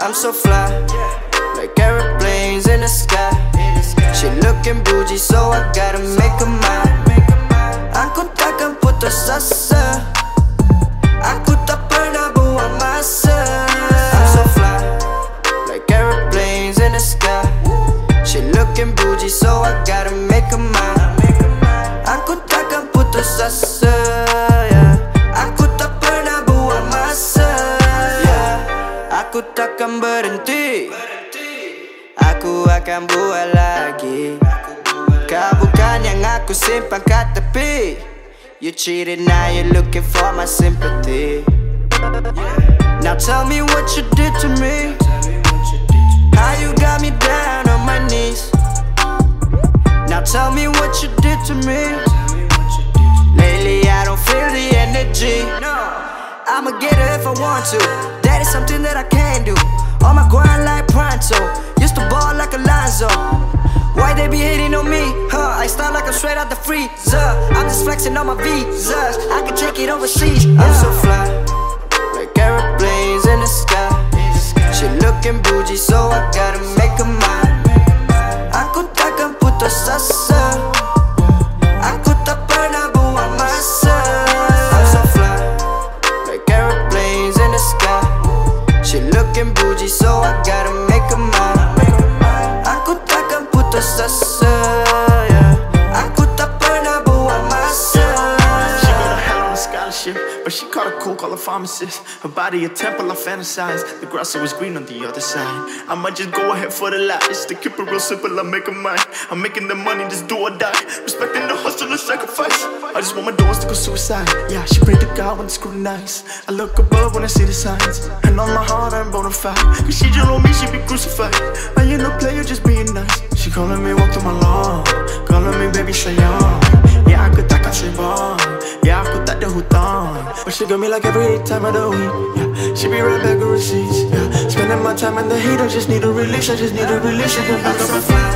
I'm so fly, like aeroplanes in the sky. She looking bougie, so I gotta make her yang aku simpan kat tepi. You cheated, now you're looking for my sympathy. Now tell me what you did to me. How you got me down on my knees. Now tell me what you did to me. Lately I don't feel the energy. I'ma get her if I want to. That is something that I can do. On my grind like pronto. Used to ball like Alonzo. They be hating on me? Huh? I start like I'm straight out the freezer. I'm just flexing on my visas. I can take it overseas. I'm so fly, like aeroplanes in the sky. She looking bougie, so I gotta make her mine. Aku takkan putus asa. Aku tak pernah buang masa. I'm so fly, like aeroplanes in the sky. She looking bougie, so I gotta make her mine. Yeah. Aku tak pernah buang masa. She got a hell on a scholarship, but she caught a cool call a pharmacist. Her body a temple, I fantasize. The grass always green on the other side. I might just go ahead for the lies. To keep it real simple, I make a mine. I'm making the money, just do or die. Respecting the hustle and sacrifice. I just want my doors to go suicide. Yeah, she prayed to God when it's scrutinized. I look above when I see the signs. And on my heart, I'm bona fide. Cause she just on me, she be crucified. I ain't no player, just being nice. She calling me, walk through my lawn. Calling me, baby, say on. Yeah, aku takkan sibon Yeah, aku tak ada hutang But she got me like every time of the week Yeah, she be right back with receipts Yeah, spending my time in the heat I just need a release, I just need a release She can up my fly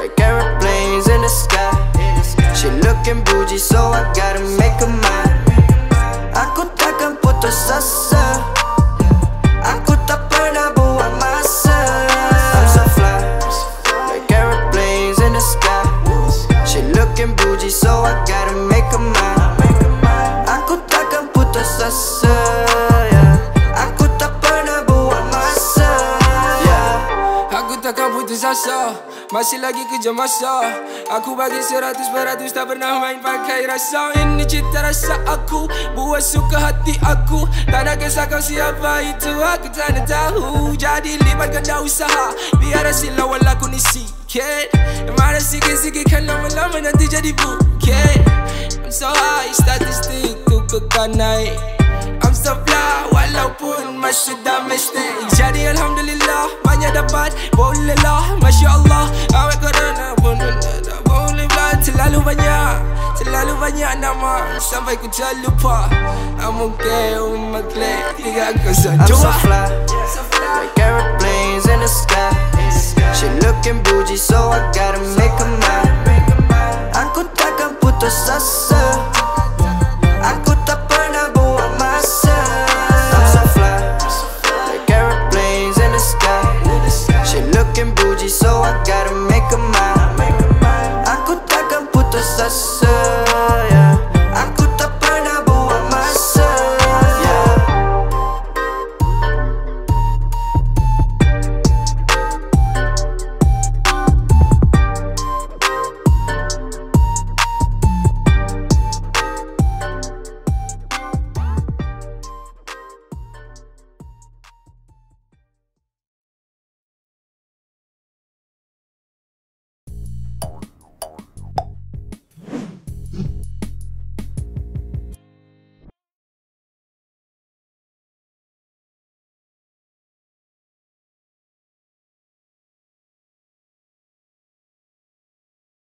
like aeroplanes in the sky. She looking bougie, so I gotta make her mine. Takkan putus asa Masih lagi kerja masa. Aku bagi seratus peratus Tak pernah main pakai rasa. Ini cita rasa aku Buat suka hati aku. Tak nak kisah kau siapa itu Aku tak nak tahu. Jadi libatkan dah usaha Biar hasil lawan laku ni sikit. Marah sikit-sikit Kan lama-lama nanti jadi bukit. I'm so high Statistik tu kekal naik. I'm so fly Walaupun masih domestic Jadi Alhamdulillah dapat Boleh lah Masya Allah Awet corona pun tak boleh pula Terlalu banyak Terlalu banyak nama. Sampai ku terlupa. I'm okay with my click Tiga kosong I'm so fly, like aeroplanes